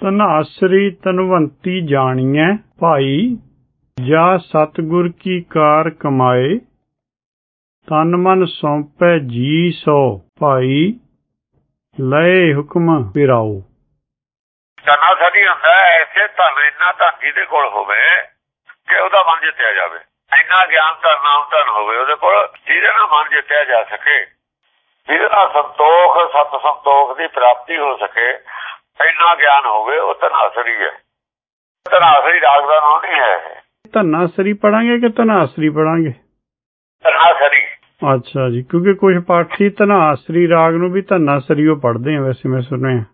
ਤਨਾਸਰੀ ਤਨਵੰਤੀ ਜਾਣੀਐ ਭਾਈ, ਜਾ ਸਤਗੁਰ ਕੀ ਕਾਰ ਕਮਾਏ, ਤਨ ਮਨ ਸੌਂਪੈ ਜੀ ਸੋ ਭਾਈ, ਲਏ ਹੁਕਮ ਫਿਰਾਓ ਧਨਾ ਸਾਡੀ ਹੁੰਦਾ ਐਸੇ ਧਨ ਇੰਨਾ ਧਨ ਜਿਹਦੇ ਕੋਲ ਹੋਵੇ ਕਿ ਉਹਦਾ ਮਨ ਜਿੱਤਿਆ ਜਾਵੇ। ਇੰਨਾ ਗਿਆਨ ਧਨ, ਨਾਮ ਧਨ ਹੋਵੇ ਉਹਦੇ ਕੋਲ, ਜਿਹਦੇ ਨਾਲ ਮਨ ਜਿੱਤਿਆ ਜਾ ਸਕੇ। ਜਿਹਦੇ ਨਾਲ ਸੰਤੋਖ, ਸਤ ਸੰਤੋਖ ਦੀ ਪ੍ਰਾਪਤੀ ਹੋ ਸਕੇ ਇੰਨਾ ਗਿਆਨ ਹੋਵੇ ਉਹ ਧਨਾਸਰੀ ਹੈ। ਧਨਾਸਰੀ ਰਾਗ ਦਾ ਨਾਮ ਨਹੀਂ ਹੈ ਇਹ। ਧਨਾਸਰੀ ਪੜਾਂਗੇ ਕਿ ਧਨਾਸਰੀ ਪੜਾਂਗੇ? ਧਨਾਸਰੀ। ਅੱਛਾ ਜੀ ਕਿਉਂਕਿ ਕੁਝ ਪਾਠੀ ਧਨਾਸਰੀ ਰਾਗ ਨੂੰ ਵੀ ਧਨਾਸਰੀ ਉਹ ਪੜ੍ਹਦੇ ਆ ਵੈਸੇ ਮੈਂ ਸੁਣਿਆ।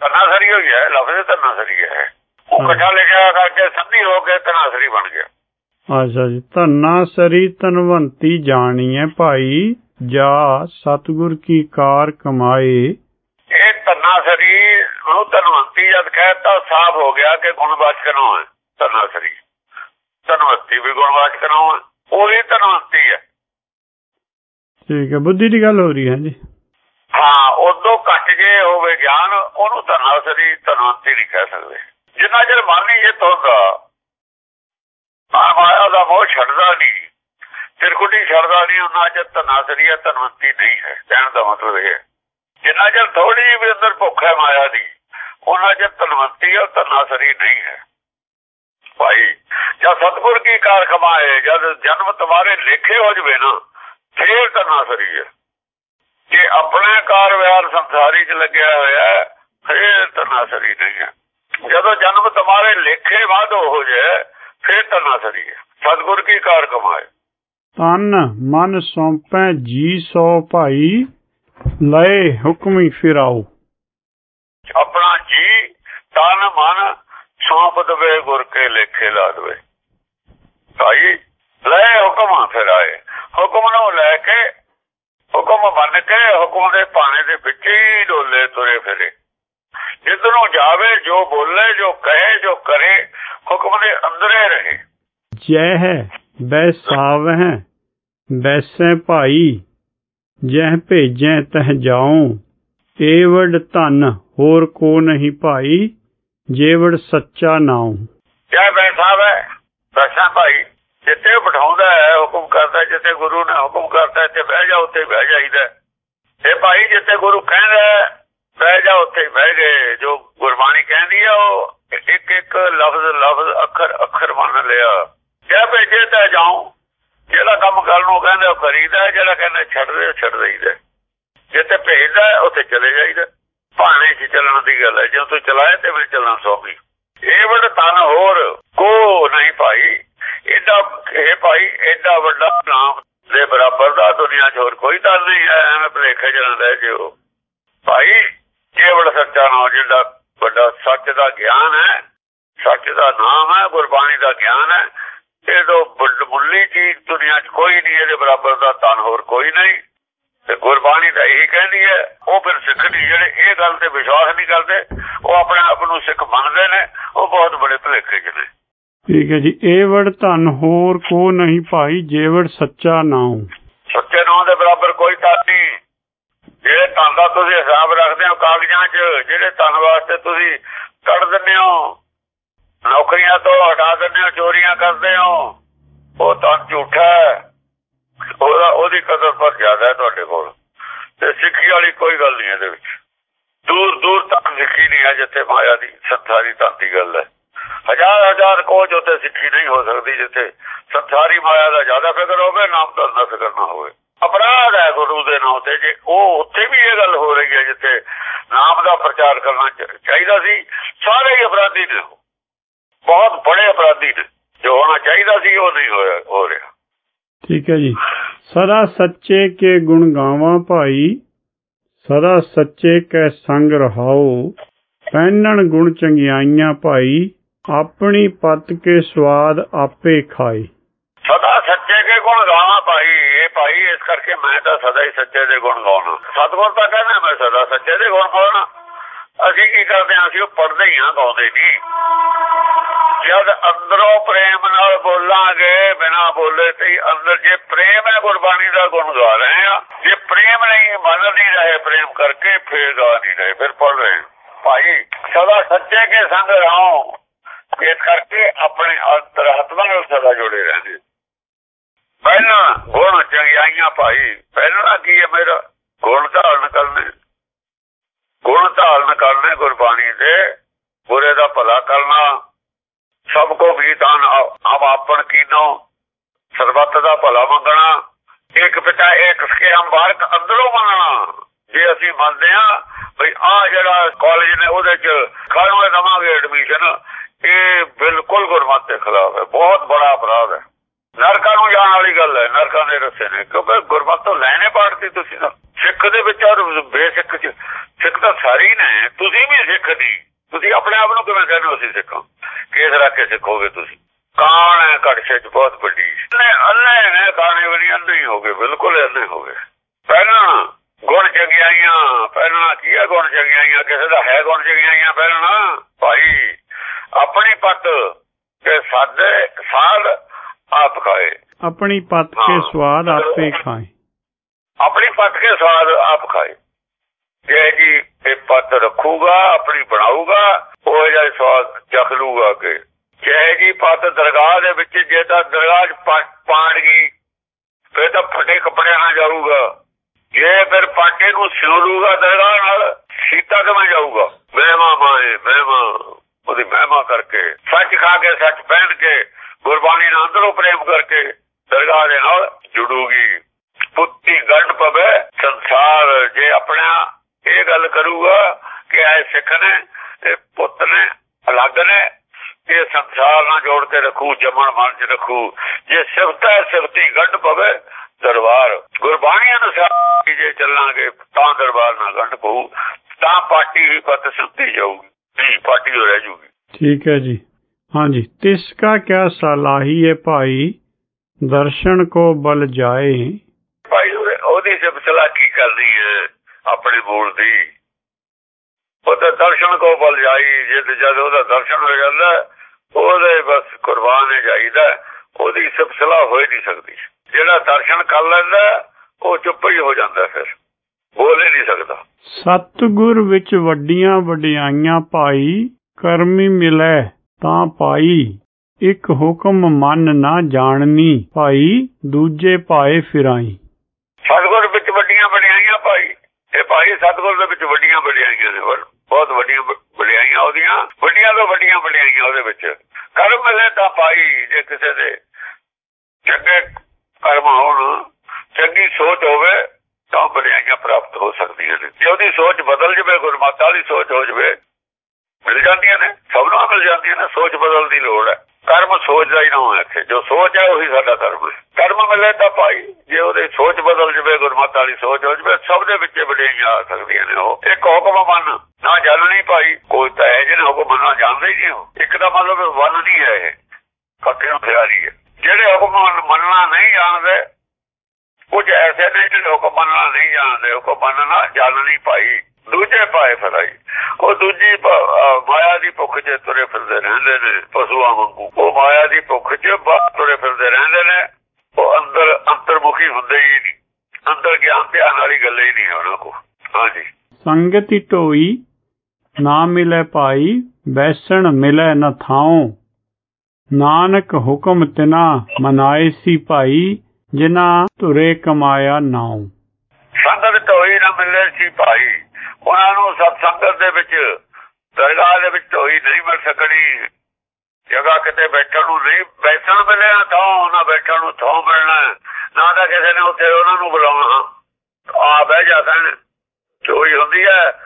ਧਨਾਸਰੀ ਹੋਈ ਹੈ ਲਫ਼ਜ਼ ਧਨਾਸਰੀ ਹੈ ਉਹ ਹਾਂ। ਇਕੱਠਾ ਲਿਖਿਆ ਕਰਕੇ ਸੰਧੀ ਹੋ ਕੇ ਧਨਾਸਰੀ ਬਣ ਗਿਆ। ਅੱਛਾ ਜੀ ਧਨਾਸਰੀ ਤਨਵੰਤੀ ਜਾਣੀਐ ਭਾਈ ਜਾ ਸਤਗੁਰ ਕੀ ਕਾਰ ਕਮਾਏ। ਇਹ ਧਨਾਸਰੀ ਨੂੰ ਧਨਵੰਤੀ ਜਦ ਕਹਿਤਾ ਸਾਫ਼ ਹੋ ਗਿਆ ਕਿ ਗੁਣਵਾਚਕ ਨਾਮ ਹੈ ਧਨਾਸਰੀ ਧਨਵੰਤੀ ਵੀ ਗੁਣਵਾਚਕ ਨਾਮ ਹੈ ਉਹ ਹੀ ਧਨਵੰਤੀ ਹੈ। ਠੀਕ ਹੈ ਬੁੱਧੀ ਦੀ ਗੱਲ ਹੋ ਰਹੀ ਹੈ ਜੀ ਹਾਂ ਉਦੋਂ ਘਟ ਜੇ ਹੋਵੇ ਗਿਆਨ ਉਹਨੂੰ ਧਨਾਸਰੀ ਧਨਵੰਤੀ ਨਹੀਂ ਕਹਿ ਸਕਦੇ। ਜਿੰਨਾ ਚਿਰ ਮਨ ਨਹੀਂ ਜਿੱਤ ਹੁੰਦਾ ਮਾਇਆ ਦਾ ਮੋਹ ਛੱਡਦਾ ਨਹੀਂ। ਤਿਰਕੁਟੀ ਛੱਡਦਾ ਨਹੀਂ ਉਹਨਾਂ ਚਿਰ ਧਨਾਸਰੀ ਹੈ ਧਨਵੰਤੀ ਨਹੀਂ ਹੈ। ਕਹਿਣ ਦਾ ਮਤਲਬ ਇਹ ਹੈ। ਜਿੰਨਾ ਚਿਰ ਥੋੜੀ ਵੀ ਅੰਦਰ ਭੁੱਖ ਹੈ ਮਾਇਆ ਦੀ ਉਹਨਾਂ ਚਿਰ ਧਨਵੰਤੀ ਹੈ ਧਨਾਸਰੀ ਨਹੀਂ ਹੈ। ਭਾਈ ਜਦ ਸਤਗੁਰ ਕੀ ਕਾਰ ਕਮਾਏ ਜਦ ਜਨਮ ਤੁਹਾਰੇ ਲੇਖੇ ਹੋ ਜਵੇ ਨਾ ਫੇਰ ਧਨਾਸਰੀ ਹੈ। ਜੇ ਆਪਣੇ ਕਾਰ ਵਿਹਾਰ ਸੰਸਾਰੀ 'ਚ ਲੱਗਿਆ ਹੋਇਆ ਫੇਰ ਧਨਾਸਰੀ ਨਹੀਂ ਹੈ। ਜਦੋਂ ਜਨਮ ਤੁਹਾਰੇ ਲੇਖੇ ਬਾਅਦ ਹੋ ਜਾਏ ਫੇਰ ਧਨਾਸਰੀ ਹੈ। ਸਤਗੁਰ ਕੀ ਕਾਰ ਕਮਾਏ। ਤਨ ਮਨ ਸੌਂਪੈ ਜੀ ਸੋ ਭਾਈ ਲਏ ਹੁਕਮੀ ਫਿਰਾਓ। ਆਪਣਾ ਜੀ ਤਨ ਮਨ ਸੌਂਪ ਦਵੇ, ਗੁਰ ਕੇ ਲੇਖੇ ਲਾ ਦਵੇ। ਭਾਈ, ਲੈ ਹੁਕਮ ਫਿਰ ਆਏ। ਹੁਕਮ ਨੂੰ ਲੈ ਕੇ, ਹੁਕਮ ਮੰਨ ਕੇ, ਹੁਕਮ ਦੇ ਪਾਣੇ ਦੇ ਵਿੱਚ ਹੀ ਡੋਲੇ ਤੁਰੇ ਫਿਰੇ। ਜਿੱਧਰ ਜਾਵੇ, ਜੋ ਬੋਲੇ, ਜੋ ਕਹੇ, ਜੋ ਕਰੇ, ਹੁਕਮ ਦੇ ਅੰਦਰੇ ਰਹੇ। ਜਹ ਹੈ ਬੈਸੈ ਭਾਈ, ਜਹ ਭੇਜੈ ਤਹ ਜਾਉ। ਏਵੜ ਧਨ ਹੋਰ ਕੋ ਨਹੀਂ ਭਾਈ। ਜੇਵੜ ਸੱਚਾ ਨਾਉ। ਜੈ ਬੈਠਾ ਵੈ ਬੈਠਾ ਭਾਈ ਜਿੱਥੇ ਬਿਠਾਉਂਦਾ ਹੈ ਹੁਕਮ ਕਰਦਾ ਜਿੱਥੇ ਗੁਰੂ ਨੇ ਹੁਕਮ ਕਰਦਾ ਤੇ ਬਹਿ ਜਾ ਉੱਥੇ ਬਹਿ ਜਾਈਦਾ ਇਹ ਭਾਈ ਜਿੱਥੇ ਗੁਰੂ ਕਹਿੰਦਾ ਬਹਿ ਜਾ ਉੱਥੇ ਬਹਿ ਗਏ। ਜੋ ਗੁਰਬਾਣੀ ਕਹਿੰਦੀ ਆ ਉਹ ਇੱਕ ਇੱਕ ਲਫ਼ਜ਼ ਲਫ਼ਜ਼ ਅੱਖਰ ਅੱਖਰ ਮੰਨ ਲਿਆ। ਜੇ ਭੇਜੇ ਤਾਂ ਜਾਉ? ਜਿਹੜਾ ਕੰਮ ਕਰਨ ਨੂੰ ਕਹਿੰਦਾ ਉਹ ਕਰੀਦਾ ਹੈ, ਜਿਹੜਾ ਕਹਿੰਦਾ ਛੱਡ ਦੇ ਛੱਡ ਦੇਈਦਾ ਜਿੱਥੇ ਭੇਜਦਾ ਹੈ, ਉੱਥੇ ਚਲੇ ਜਾਈਦਾ ਭਾਣੇ 'ਚ ਚੱਲਣ ਦੀ ਗੱਲ ਹੈ। ਜੇ ਤੂੰ ਚਲਾਏ ਤੇ ਫਿਰ ਚੱਲਣ ਸੌਖੀ। ਇਹ ਵੱਡ ਤਨ ਹੋਰ ਕੋ ਨਹੀਂ ਭਾਈ। ਐਡਾ ਇਹ ਭਾਈ ਐਡਾ ਵੱਡਾ ਨਾਮ ਦੇ ਬਰਾਬਰ ਦਾ ਦੁਨੀਆ 'ਚ ਹੋਰ ਕੋਈ ਤਨ ਨਹੀਂ ਹੈ। ਐਵੇਂ ਭਲੇਖੇ ਜਣਾ ਲੈ ਜਿਓ। ਭਾਈ ਕੇਵਲ ਸੱਚਾ ਨਾਮ ਜਿਹੜਾ ਵੱਡਾ ਸੱਚ ਦਾ ਗਿਆਨ ਹੈ, ਸੱਚ ਦਾ ਨਾਮ ਹੈ, ਗੁਰਬਾਣੀ ਦਾ ਗਿਆਨ ਹੈ, ਇਹ ਤੋਂ ਵੱਡ ਮੁੱਲੀ ਚੀਜ਼ ਦੁਨੀਆ 'ਚ ਕੋਈ ਨਹੀਂ, ਇਹਦੇ ਬਰਾਬਰ ਦਾ ਤਨ ਹੋਰ ਕੋਈ ਨਹੀਂ। ਤੇ ਗੁਰਬਾਣੀ ਤਾਂ ਇਹੀ ਕਹਿੰਦੀ ਹੈ ਉਹ ਫਿਰ ਸਿੱਖ ਨਹੀਂ ਜਿਹੜੇ ਇਹ ਗੱਲ ਤੇ ਵਿਸ਼ਵਾਸ ਨਹੀਂ ਕਰਦੇ ਉਹ ਆਪਣੇ ਆਪ ਨੂੰ ਸਿੱਖ ਮੰਨਦੇ ਨੇ ਉਹ ਬਹੁਤ ਬੜੇ ਭਲੇਖੇ ਨੇ। ਠੀਕ ਹੈ ਜੀ ਏਵੜ ਧਨ ਹੋਰ ਕੋ ਨਹੀਂ ਭਾਈ ਜੇਵੜ ਸੱਚਾ ਨਾਉ। ਸੱਚੇ ਨਾਮ ਦੇ ਬਰਾਬਰ ਕੋਈ ਤਾਂ ਨਹੀਂ। ਜਿਹੜੇ ਧਨ ਦਾ ਤੁਸੀਂ ਹਿਸਾਬ ਰੱਖਦੇ ਹੋ ਕਾਗਜ਼ਾਂ 'ਚ ਜਿਹੜੇ ਧਨ ਵਾਸਤੇ ਤੁਸੀਂ ਕੱਢ ਦਿੰਦੇ ਹੋ ਨੌਕਰੀਆਂ ਤੋਂ ਹਟਾ ਦਿੰਦੇ ਹੋ ਚੋਰੀਆਂ ਕਰਦੇ ਹੋ ਉਹ ਤਾਂ ਝੂਠਾ ਹੈ। ਉਹਦਾ, ਉਹਦੀ ਕਦਰ ਪਰ ਜ਼ਿਆਦਾ ਹੈ ਤੁਹਾਡੇ ਕੋਲ। ਤੇ ਸਿੱਖੀ ਵਾਲੀ ਕੋਈ ਗੱਲ ਨਹੀਂ ਇਹਦੇ ਵਿੱਚ। ਦੂਰ ਦੂਰ ਤੱਕ ਸਿੱਖੀ ਨਹੀਂ ਹੈ, ਜਿੱਥੇ ਮਾਇਆ ਦੀ, ਸੰਸਾਰੀ ਤਾਂ ਗੱਲ ਹੈ। ਹਜ਼ਾਰ ਹਜ਼ਾਰ ਕੋਚ ਉੱਤੇ ਸਿੱਖੀ ਨਹੀਂ ਹੋ ਸਕਦੀ, ਜਿੱਥੇ ਸੰਸਾਰੀ ਮਾਇਆ ਦਾ ਜ਼ਿਆਦਾ ਫਿਕਰ ਹੋਵੇ, ਨਾਮ ਦਾ ਨਾ ਫਿਕਰ ਨਾ ਹੋਵੇ। ਅਪਰਾਧ ਹੈ ਗੁਰੂ ਦੇ ਨਾਮ ਤੇ। ਜੇ ਉਹ ਉੱਥੇ ਵੀ ਇਹ ਗੱਲ ਹੋ ਰਹੀ ਹੈ, ਜਿੱਥੇ ਨਾਮ ਦਾ ਪ੍ਰਚਾਰ ਕਰਨਾ ਚਾਹੀਦਾ ਸੀ, ਸਾਰੇ ਹੀ ਅਪਰਾਧੀ ਨੇ ਬਹੁਤ ਬੜੇ ਅਪਰਾਧੀ ਨੇ। ਜੋ ਹੋਣਾ ਚਾਹੀਦਾ ਸੀ, ਉਹ ਨਹੀਂ ਹੋਇਆ, ਹੋ ਰਿਹਾ। ਠੀਕ ਹੈ ਜੀ। ਸਦਾ ਸੱਚੇ ਕੇ ਗੁਣ ਗਾਵਾਂ ਭਾਈ, ਸਦਾ ਸੱਚੇ ਕੈ ਸੰਗ ਰਹਾਓ ਪਹਿਨਣ ਗੁਣ ਚੰਗਿਆਈਆਂ ਭਾਈ, ਆਪਣੀ ਪਤ ਕੇ ਸਵਾਦ ਆਪੇ ਖਾਏ ਸਦਾ ਸੱਚੇ ਕੇ ਗੁਣ ਗਾਵਾਂ ਭਾਈ, ਇਹ ਭਾਈ ਇਸ ਕਰਕੇ ਮੈਂ ਤਾਂ ਸਦਾ ਹੀ ਸੱਚੇ ਦੇ ਗੁਣ ਗਾਉਣਾ। ਸਤਿਗੁਰ ਤਾਂ ਕਹਿੰਦਾ ਮੈਂ ਸਦਾ ਸੱਚੇ ਦੇ ਗੁਣ ਗਾਉਣਾ। ਅਸੀਂ ਕੀ ਕਰਦੇ ਹਾਂ? ਅਸੀਂ ਉਹ ਪੜਦੇ ਹੀ ਹਾਂ, ਗਾਉਂਦੇ ਨਹੀਂ। ਜਦ ਅੰਦਰੋਂ ਪ੍ਰੇਮ ਨਾਲ ਬੋਲਾਂਗੇ, ਬਿਨਾ ਬੋਲੇ ਤੇ ਅੰਦਰ ਜੇ ਪ੍ਰੇਮ ਹੈ, ਗੁਰਬਾਣੀ ਦਾ ਗੁਣ ਗਾ ਰਹੇ ਆ ਜੇ ਪ੍ਰੇਮ ਨਹੀਂ, ਮੰਨ ਨਹੀਂ ਰਹੇ ਪ੍ਰੇਮ ਕਰਕੇ, ਫੇਰ ਗਾ ਨਹੀਂ ਰਹੇ, ਫਿਰ ਪੜ ਰਹੇ। ਭਾਈ, ਸਦਾ ਸੱਚੇ ਕੇ ਸੰਗ ਰਹੋ। ਇਸ ਕਰਕੇ ਆਪਣੇ ਅੰਤਰਾਤਮਾ ਨਾਲ ਸਦਾ ਜੁੜੇ ਰਹਿੰਦੇ। ਪਹਿਲਾਂ ਗੁਣ ਚੰਗਿਆਈਆਂ, ਭਾਈ। ਪਹਿਲਾਂ ਕੀ ਹੈ ਮੇਰਾ? ਗੁਣ ਧਾਰਨ ਕਰਨੇ। ਗੁਣ ਧਾਰਨ ਕਰਨੇ ਗੁਰਬਾਣੀ ਦੇ। ਬੁਰੇ ਦਾ ਭਲਾ ਕਰਨਾ। ਸਭ ਕੋ ਗੀਤਾਨ ਆਪ ਆਪਣ ਕੀਨੋ, ਸਰਬੱਤ ਦਾ ਭਲਾ ਮੰਗਣਾ, ਇੱਕ ਪਿਤਾ, ਇੱਕ ਸਕੇ ਅੰਬਾਰਕ ਅੰਦਰੋਂ ਮੰਨਣਾ ਜੇ ਅਸੀਂ ਮੰਨਦੇ ਆ ਭਈ ਆ ਜਿਹੜਾ ਕਾਲਜ ਨੇ ਉਹਦੇ ਚ ਕਾਹਨੂੰ ਦਵਾਂਗੇ ਐਡਮਿਸ਼ਨ ਇਹ ਬਿਲਕੁਲ ਗੁਰਮਤ ਦੇ ਖਿਲਾਫ ਹੈ। ਬਹੁਤ ਬੜਾ ਅਪਰਾਧ ਹੈ। ਨਰਕਾਂ ਨੂੰ ਜਾਣ ਵਾਲੀ ਗੱਲ ਹੈ, ਨਰਕਾਂ ਦੇ ਰਸਤੇ ਨੇ। ਕਿਉਂਕਿ ਗੁਰਮਤ ਤੋਂ ਲੈਣੇ ਪਾੜਤੀ ਤੁਸੀਂ ਤਾਂ। ਸਿੱਖ ਦੇ ਵਿੱਚ ਔਰ ਬੇਸਿੱਖ ਚ। ਸਿੱਖ ਤਾਂ ਸਾਰੀ ਨੇ, ਤੁਸੀਂ ਵੀ ਸਿੱਖ ਦੀ। ਤੁਸੀਂ ਆਪਣੇ ਆਪ ਨੂੰ ਕਿਵੇਂ ਕਹਿੰਦੇ ਹੋ ਅਸੀਂ ਸਿੱਖਾਂ? ਕੇਸ ਰੱਖ ਕੇ ਸਿੱਖੋਗੇ ਤੁਸੀਂ? ਕਾਣ ਹੈ ਕੜਛੇ ਚ ਬਹੁਤ ਵੱਡੀ। ਨੇ ਅੱਲੇ ਨੇ ਕਾਣੇ ਵਾਲੀ ਅੰਨੇ ਹੀ ਹੋ ਗਏ ਬਿਲਕੁਲ ਅੰਨੇ ਹੋ ਗਏ। ਪਹਿਲਾਂ ਗੁਣ ਚੰਗਿਆਈਆਂ ਪਹਿਲਾਂ ਕੀ ਹੈ ਗੁਣ ਚੰਗਿਆਈਆਂ ਕਿਸੇ ਦਾ ਹੈ ਗੁਣ ਚੰਗਿਆਈਆਂ ਪਹਿਲਾਂ? ਭਾਈ ਆਪਣੀ ਪੱਤ ਤੇ ਸਾਡੇ ਸਾਧ ਆਪ ਖਾਏ। ਆਪਣੀ ਪੱਤ ਕੇ ਸਵਾਦ ਆਪੇ ਖਾਏ। ਆਪਣੀ ਪੱਤ ਕੇ ਸਵਾਦ ਆਪ ਖਾਏ। ਜੇ ਜੀ ਇਹ ਪੱਤ ਰੱਖੂਗਾ, ਆਪਣੀ ਬਣਾਊਗਾ, ਉਹ ਜਿਹਾ ਸਵਾਦ ਚੱਖ ਲੂਗਾ ਕਿ ਜੇ ਜੀ ਪੱਤ ਦਰਗਾਹ ਦੇ ਵਿੱਚ ਜੇ ਤਾਂ ਦਰਗਾਹ ਪਾੜ ਗਈ ਫਿਰ ਤਾਂ ਫਟੇ ਕੱਪੜਿਆਂ ਨਾਲ ਜਾਊਗਾ। ਜੇ ਫਿਰ ਪਾਟੇ ਨੂੰ ਸਿਉਲੂਗਾ ਦਰਗਾਹ ਨਾਲ, ਸੀਤਾ ਕਿਵੇਂ ਜਾਊਗਾ? ਮਹਿਮਾ ਮਾਏ, ਮਹਿਮਾ, ਉਹਦੀ ਮਹਿਮਾ ਕਰਕੇ। ਸੱਚ ਖਾ ਕੇ, ਸੱਚ ਪਹਿਨ ਕੇ, ਗੁਰਬਾਣੀ ਨਾਲ ਅੰਦਰੋਂ ਪ੍ਰੇਮ ਕਰਕੇ ਦਰਗਾਹ ਦੇ ਨਾਲ ਜੁੜੂਗੀ। ਪੁੱਤੀ ਗੰਢ ਪਵੇ, ਸੰਸਾਰ ਜੇ ਆਪਣਾ ਇਹ ਗੱਲ ਕਰੂਗਾ ਕਿ ਐ ਸਿੱਖ ਨੇ ਤੇ ਪੁੱਤ ਨੇ ਅਲੱਗ ਨੇ ਇਹ ਸੰਸਾਰ ਨਾਲ ਜੋੜ ਕੇ ਰੱਖੂ ਜਮਣ ਮਨ ਚ ਰੱਖੂ। ਜੇ ਸਿਫਤਾ ਸਿਫਤੀ ਗੰਢ ਪਵੇ ਦਰਬਾਰ। ਗੁਰਬਾਣੀ ਅਨੁਸਾਰ ਜੇ ਚੱਲਾਂਗੇ ਤਾਂ ਦਰਬਾਰ ਨਾਲ ਗੰਢ ਪਊ। ਤਾਂ ਪਾਰਟੀ ਵੀ ਪਤ ਸੁੱਤੀ ਜਾਊਗੀ ਨਹੀਂ ਪਾਰਟੀ ਹੋ ਰਹਿ ਜੂਗੀ। ਠੀਕ ਹੈ ਜੀ। ਹਾਂਜੀ ਤਿਸ ਕਾ ਕਿਆ ਸਲਾਹੀ ਹੈ ਭਾਈ? ਦਰਸ਼ਨ ਕੋ ਬਲ ਜਾਏ। ਭਾਈ ਉਹਦੀ ਸਿਫਤਲਾ ਕੀ ਕਰਨੀ ਹੈ ਆਪਣੇ ਮੂਲ ਦੀ। ਉਹ ਦਰਸ਼ਨ ਕੋ ਬਲ ਜਾਈ, ਜੇ ਜਦ ਉਹਦਾ ਦਰਸ਼ਨ ਹੋ ਜਾਂਦਾ, ਉਹਦੇ ਬਸ ਕੁਰਬਾਨ ਹੈ ਜਾਈਦਾ। ਉਹਦੀ ਸਿਫਤਲਾ ਹੋ ਨਹੀਂ ਸਕਦੀ। ਜਿਹੜਾ ਦਰਸ਼ਨ ਕਰ ਲੈਂਦਾ, ਉਹ ਚੁੱਪ ਹੀ ਹੋ ਜਾਂਦਾ ਫਿਰ। ਬੋਲ ਹੀ ਨਹੀਂ ਸਕਦਾ। ਸਤਗੁਰ ਵਿੱਚ ਵੱਡੀਆਂ ਵਡਿਆਈਆਂ ਭਾਈ ਕਰਮੀ ਮਿਲੇ ਤਾਂ ਪਾਈ। ਇੱਕ ਹੁਕਮ ਮਨ ਨਾ ਜਾਣਨੀ, ਭਾਈ, ਦੂਜੇ ਪਾਏ ਫਿਰਾਈ ਸਤਗੁਰ ਵਿੱਚ ਵੱਡੀਆਂ ਵਡਿਆਈਆਂ ਭਾਈ ਇਹ ਭਾਈ ਸਤਗੁਰ ਦੇ ਵਿੱਚ ਵੱਡੀਆਂ ਵਡਿਆਈਆਂ ਨੇ ਬਹੁਤ ਵੱਡੀਆਂ ਵਡਿਆਈਆਂ ਉਹਦੀਆਂ, ਵੱਡੀਆਂ ਤੋਂ ਵੱਡੀਆਂ ਵਡਿਆਈਆਂ ਉਹਦੇ ਵਿੱਚ। ਕਰਮ ਮਿਲੇ ਤਾਂ ਭਾਈ ਜੇ ਕਿਸੇ ਦੇ ਚੰਗੇ ਕਰਮ ਹੋਣ, ਚੰਗੀ ਸੋਚ ਹੋਵੇ, ਤਾਂ ਵਡਿਆਈਆਂ ਪ੍ਰਾਪਤ ਹੋ ਸਕਦੀਆਂ ਨੇ। ਜੇ ਉਹਦੀ ਸੋਚ ਬਦਲ ਜਵੇ, ਗੁਰਮਾਤਾ ਦੀ ਸੋਚ ਹੋ ਜਵੇ, ਮਿਲ ਜਾਂਦੀਆਂ ਨੇ, ਸਭ ਨੂੰ ਮਿਲ ਜਾਂਦੀਆਂ ਨੇ, ਸੋਚ ਬਦਲਣ ਦੀ ਲੋੜ ਹੈ। ਕਰਮ ਸੋਚ ਦਾ ਹੀ ਨਾ ਹੈ ਇੱਥੇ। ਜੋ ਸੋਚ ਹੈ ਉਹੀ ਸਾਡਾ ਕਰਮ ਹੈ। ਕਰਮ ਮਿਲੇ ਤਾਂ ਭਾਈ, ਜੇ ਉਹਦੀ ਸੋਚ ਬਦਲ ਜਵੇ, ਗੁਰਮਤਿ ਵਾਲੀ ਸੋਚ ਹੋ ਜਵੇ, ਸਭ ਦੇ ਵਿੱਚ ਵਡਿਆਈਆਂ ਆ ਸਕਦੀਆਂ ਨੇ ਉਹ। ਇੱਕ ਹੁਕਮ ਮੰਨ, ਨਾ ਜਾਣਨੀ ਭਾਈ, ਕੋਈ ਤਾਂ ਹੈ ਜਿਹਨੇ ਹੁਕਮ ਮੰਨਣਾ ਜਾਣਦਾ ਹੀ ਨਹੀਂ ਇੱਕ ਦਾ ਮਤਲਬ ਵਨ ਨਹੀਂ ਹੈ ਇਹ ਕੱਟੇ ਨੂੰ ਫਿਰਾਰੀ ਹੈ ਜਿਹੜੇ ਹੁਕਮ ਮੰਨਣਾ ਨਹੀਂ ਜਾਣਦੇ, ਕੁਝ ਐਸੇ ਨੇ ਜਿਹੜੇ ਹੁਕਮ ਮੰਨਣਾ ਨਹੀਂ ਜਾਣਦੇ। ਹੁਕਮ ਮੰਨਣਾ ਜਾਣਨੀ ਭਾਈ। ਦੂਜੇ ਪਾਏ ਫਰਾਈ ਉਹ ਦੂਜੀ ਮਾਇਆ ਦੀ ਭੁੱਖ 'ਚ ਤੁਰੇ ਫਿਰਦੇ ਰਹਿੰਦੇ ਨੇ ਪਸ਼ੂਆਂ ਵਾਂਗੂ। ਉਹ ਮਾਇਆ ਦੀ ਭੁੱਖ 'ਚ ਬਾਹਰ ਤੁਰੇ ਫਿਰਦੇ ਰਹਿੰਦੇ ਨੇ। ਉਹ ਅੰਦਰ ਅੰਤਰਮੁਖੀ ਹੁੰਦੇ ਹੀ ਨਹੀਂ। ਅੰਦਰ ਗਿਆਨ ਧਿਆਨ ਵਾਲੀ ਗੱਲ ਹੀ ਨਹੀਂ ਉਹਨਾਂ ਕੋ ਹਾਂਜੀ। ਸੰਗਤੀ ਢੋਈ ਨਾ ਮਿਲੇ ਭਾਈ ਬੈਸਣ ਮਿਲੇ ਨ ਥਾਉ। ਨਾਨਕ ਹੁਕਮ ਤਿਨਾ ਮਨਾਏ ਸੀ ਭਾਈ ਜਿਨਾ ਧੁਰੇ ਕਮਾਇਆ ਨਾਉ। ਸੰਗਤ ਢੋਈ ਨਾ ਮਿਲੇ ਸੀ ਭਾਈ। ਉਹਨਾਂ ਨੂੰ ਸਤ ਸੰਗਤ ਦੇ ਵਿੱਚ, ਦਰਗਾਹ ਦੇ ਵਿੱਚ ਢੋਈ ਨਹੀਂ ਮਿਲ ਸਕਣੀ। ਜਗ੍ਹਾ ਕਿਤੇ ਬੈਠਣ ਨੂੰ ਨਹੀਂ, ਬੈਠਣ ਮਿਲਿਆ ਤਾਂ ਉਹਨਾਂ ਬੈਠਣ ਨੂੰ ਥੋਂ ਮਿਲਣਾ ਨਾ ਤਾਂ ਕਿਸੇ ਨੇ ਉੱਥੇ ਉਹਨਾਂ ਨੂੰ ਬੁਲਾਉਣਾ। ਆ ਬਹਿ ਜਾ ਕਹਿਣ ਚੋਈ ਹੁੰਦੀ ਹੈ,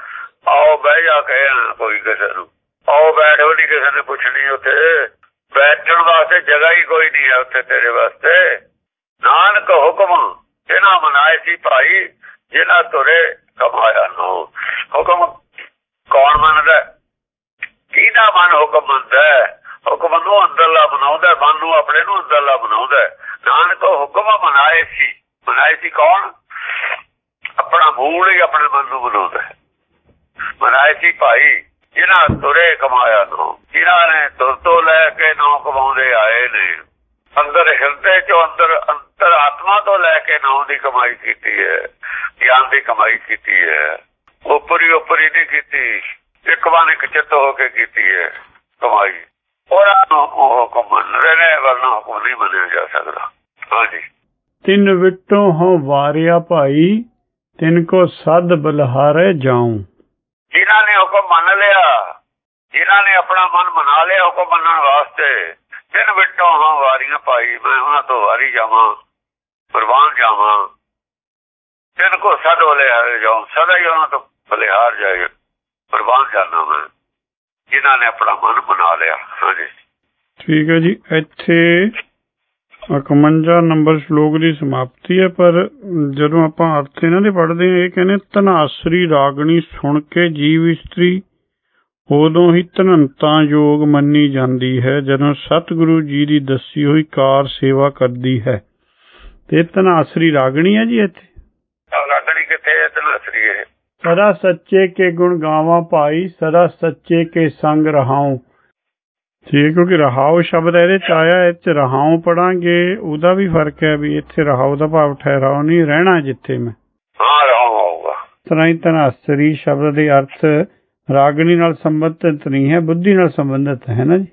ਆਓ ਬਹਿ ਜਾ ਕਹਿਣ ਕੋਈ ਕਿਸੇ ਨੂੰ। ਆਓ ਬੈਠ ਵੀ ਕਿਸੇ ਨੇ ਪੁੱਛਣੀ ਉੱਥੇ। ਬੈਠਣ ਵਾਸਤੇ ਜਗ੍ਹਾ ਹੀ ਕੋਈ ਨਹੀਂ ਹੈ ਉੱਥੇ ਤੇਰੇ ਵਾਸਤੇ। ਨਾਨਕ ਹੁਕਮ ਇਹਨਾਂ ਮਨਾਏ ਸੀ ਭਾਈ, ਜਿਨ੍ਹਾਂ ਤੁਰੇ ਕਮਾਇਆ ਨੋ। ਹੁਕਮ ਕੌਣ ਮੰਨਦਾ? ਕਿਹਦਾ ਮਨ ਹੁਕਮ ਮੰਨਦਾ ਹੁਕਮ ਨੂੰ ਅੰਦਰਲਾ ਬਣਾਉਂਦਾ ਮਨ ਨੂੰ ਆਪਣੇ ਨੂੰ ਅੰਦਰਲਾ ਬਣਾਉਂਦਾ ਨਾਨਕ ਹੁਕਮ ਮਨਾਏ ਸੀ। ਮਨਾਏ ਸੀ ਕੌਣ? ਆਪਣਾ ਮੂਲ ਹੀ ਆਪਣੇ ਮਨ ਨੂੰ ਬਣਾਉਂਦਾ ਮਨਾਏ ਸੀ ਭਾਈ, ਜਿਨ੍ਹਾਂ ਤੁਰੇ ਕਮਾਇਆ ਨੂੰ, ਜਿਨ੍ਹਾਂ ਨੇ ਤੁਰ ਤੋਂ ਲੈ ਕੇ ਨੌ ਕਮਾਉਂਦੇ ਆਏ ਨੇ। ਅੰਦਰ ਹਿਰਦੇ ਚੋਂ ਅੰਦਰ ਅੰਤਰ ਆਤਮਾ ਤੋਂ ਲੈ ਕੇ ਨੌ ਦੀ ਕਮਾਈ ਕੀਤੀ ਹੈ ਗਿਆਨ ਦੀ ਕਮਾਈ ਕੀਤੀ ਹੈ ਉਪਰੀ ਉਪਰੀ ਨਹੀਂ ਕੀਤੀ ਇੱਕ ਵਾਰ ਇੱਕ ਚਿੱਤ ਹੋ ਕੇ ਕੀਤੀ ਹੈ ਕਮਾਈ। ਉਹਨਾਂ ਨੂੰ ਉਹ ਹੁਕਮ ਮੰਨ ਰਹੇ ਨੇ ਵਰਨਾ ਹੁਕਮ ਨਹੀਂ ਮੰਨਿਆ ਜਾ ਸਕਦਾ। ਹਾਂਜੀ। ਤਿੰਨ ਵਿਟੋ ਹੋ ਵਾਰਿਆ ਭਾਈ ਤਿੰਨ ਕੋ ਸਦ ਬਲਹਾਰੇ ਜਾਉ। ਜਿਨ੍ਹਾਂ ਨੇ ਹੁਕਮ ਮੰਨ ਲਿਆ ਜਿਨ੍ਹਾਂ ਨੇ ਆਪਣਾ ਮਨ ਬਣਾ ਲਿਆ ਹੁਕਮ ਮੰਨਣ ਵਾਸਤੇ ਤਿੰਨ ਵਿਟੋ ਹਾਂ ਵਾਰੀਆਂ ਪਾਈ, ਮੈਂ ਉਹਨਾਂ ਤੋਂ ਵਾਰੀ ਜਾਵਾਂ, ਕੁਰਬਾਨ ਜਾਵਾਂ। ਤਿੰਨ ਕੋ ਸਦ ਬਲਿਹਾਰ ਜਾਉ, ਸਦਾ ਹੀ ਉਹਨਾਂ ਤੋਂ ਬਲਿਹਾਰ ਜਾਏ, ਕੁਰਬਾਨ ਜਾਣਾ ਮੈਂ। ਜਿਨ੍ਹਾਂ ਨੇ ਆਪਣਾ ਮਨ ਬਣਾ ਲਿਆ। ਹਾਂਜੀ। ਠੀਕ ਹੈ ਜੀ, ਇੱਥੇ 51 ਨੰਬਰ ਸ਼ਲੋਕ ਦੀ ਸਮਾਪਤੀ ਹੈ, ਪਰ ਜਦੋਂ ਆਪਾਂ ਅਰਥ ਇਹਨਾਂ ਦੇ ਪੜ੍ਹਦੇ ਹਾਂ, ਇਹ ਕਹਿੰਦੇ ਧਨਾਸਰੀ ਰਾਗਣੀ ਸੁਣ ਕੇ ਜੀਵ ਇਸਤਰੀ ਉਦੋਂ ਹੀ ਧਨੰਤਾ ਯੋਗ ਮੰਨੀ ਜਾਂਦੀ ਹੈ ਜਦੋਂ ਸਤਿਗੁਰੂ ਜੀ ਦੀ ਦੱਸੀ ਹੋਈ ਕਾਰ ਸੇਵਾ ਕਰਦੀ ਹੈ। ਤੇ ਧਨਾਸਰੀ ਰਾਗਣੀ ਹੈ ਜੀ ਇੱਥੇ? ਲਾਗਣੀ ਕਿੱਥੇ ਹੈ? ਤਨਸਰੀ ਇਹ। ਸਦਾ ਸੱਚੇ ਕੇ ਗੁਣ ਗਾਵਾਂ ਭਾਈ ਸਦਾ ਸੱਚੇ ਕੇ ਸੰਗ ਰਹਾਉ। ਠੀਕ ਕਿਉਂਕਿ ਰਹਾਉ ਸ਼ਬਦ ਇਹਦੇ ਚ ਆਇਆ ਇਹ ਚ ਰਹਾਉ ਪੜਾਂਗੇ ਉਹਦਾ ਵੀ ਫ਼ਰਕ ਹੈ ਵੀ ਇੱਥੇ ਰਹਾਉ ਦਾ ਭਾਵ ਠਹਿਰਾਓ ਨਹੀਂ ਰਹਿਣਾ ਜਿੱਥੇ ਮੈਂ। ਹਾਂ ਰਹਾਉ ਹੋਊਗਾ ਤਰ੍ਹਾਂ ਹੀ ਧਨਾਸਰੀ ਸ਼ਬਦ ਦੇ ਅਰਥ ਰਾਗਣੀ ਨਾਲ ਸੰਬੰਧਿਤ ਨਹੀਂ ਹੈ ਬੁੱਧੀ ਨਾਲ ਸੰਬੰਧਿਤ ਹੈ ਨਾ ਜੀ?